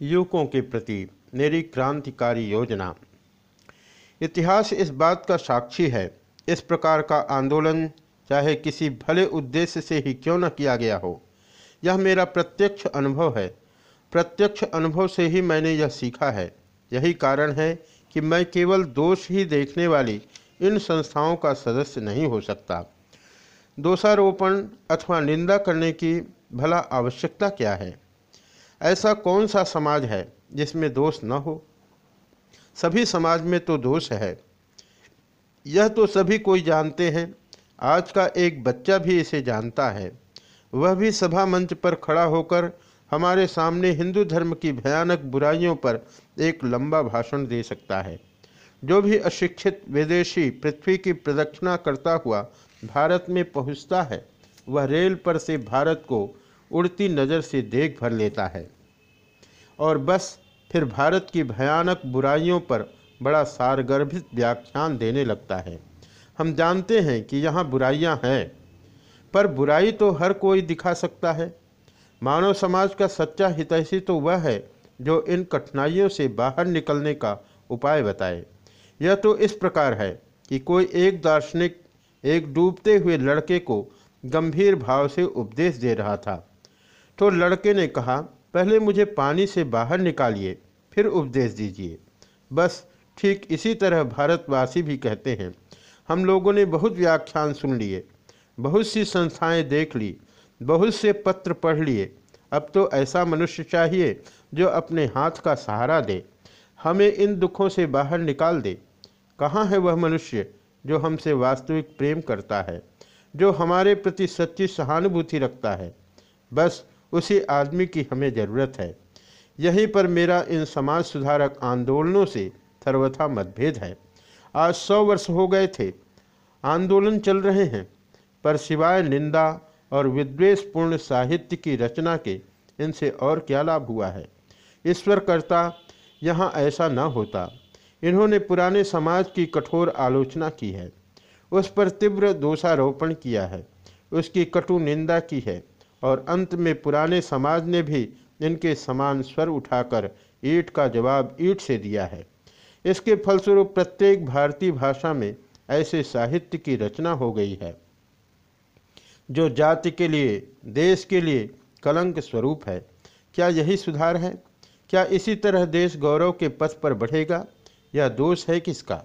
युवकों के प्रति मेरी क्रांतिकारी योजना। इतिहास इस बात का साक्षी है, इस प्रकार का आंदोलन चाहे किसी भले उद्देश्य से ही क्यों न किया गया हो, यह मेरा प्रत्यक्ष अनुभव है। प्रत्यक्ष अनुभव से ही मैंने यह सीखा है। यही कारण है कि मैं केवल दोष ही देखने वाली इन संस्थाओं का सदस्य नहीं हो सकता। दोषारोपण अथवा निंदा करने की भला आवश्यकता क्या है? ऐसा कौन सा समाज है जिसमें दोष न हो? सभी समाज में तो दोष है। यह तो सभी कोई जानते हैं। आज का एक बच्चा भी इसे जानता है। वह भी सभा मंच पर खड़ा होकर हमारे सामने हिंदू धर्म की भयानक बुराइयों पर एक लंबा भाषण दे सकता है। जो भी अशिक्षित विदेशी पृथ्वी की प्रदक्षिणा करता हुआ भारत में पहुँचता है, वह रेल पर से भारत को उड़ती नज़र से देख भर लेता है। और बस फिर भारत की भयानक बुराइयों पर बड़ा सारगर्भित व्याख्यान देने लगता है। हम जानते हैं कि यहाँ बुराइयाँ हैं, पर बुराई तो हर कोई दिखा सकता है। मानव समाज का सच्चा हितैषी तो वह है जो इन कठिनाइयों से बाहर निकलने का उपाय बताए। यह तो इस प्रकार है कि कोई एक दार्शनिक, एक डूबते हुए लड़के को गंभीर भाव से उपदेश दे रहा था। तो लड़के ने कहा पहले मुझे पानी से बाहर निकालिए, फिर उपदेश दीजिए। बस, ठीक इसी तरह भारतवासी भी कहते हैं। हम लोगों ने बहुत व्याख्यान सुन लिए, बहुत सी संस्थाएँ देख ली, बहुत से पत्र पढ़ लिए। अब तो ऐसा मनुष्य चाहिए जो अपने हाथ का सहारा दे, हमें इन दुखों से बाहर निकाल दे। कहाँ है वह मनुष्य जो हमसे वास्तविक प्रेम करता है, जो हमारे प्रति सच्ची सहानुभूति रखता है? बस उसी आदमी की हमें ज़रूरत है। यहीं पर मेरा इन समाज सुधारक आंदोलनों से सर्वथा मतभेद है। आज सौ वर्ष हो गए थे। आंदोलन चल रहे हैं, पर सिवाय निंदा और विद्वेषपूर्ण साहित्य की रचना के इनसे और क्या लाभ हुआ है? ईश्वर करता यहाँ ऐसा न होता। इन्होंने पुराने समाज की कठोर आलोचना की है। उस पर तीव्र दोषारोपण किया है। उसकी कटु निंदा की है। और अंत में पुराने समाज ने भी इनके समान स्वर उठाकर ईट का जवाब ईट से दिया है। इसके फलस्वरूप प्रत्येक भारतीय भाषा में ऐसे साहित्य की रचना हो गई है, जो जाति के लिए, देश के लिए कलंक स्वरूप है। क्या यही सुधार है? क्या इसी तरह देश गौरव के पथ पर बढ़ेगा? यह दोष है किसका?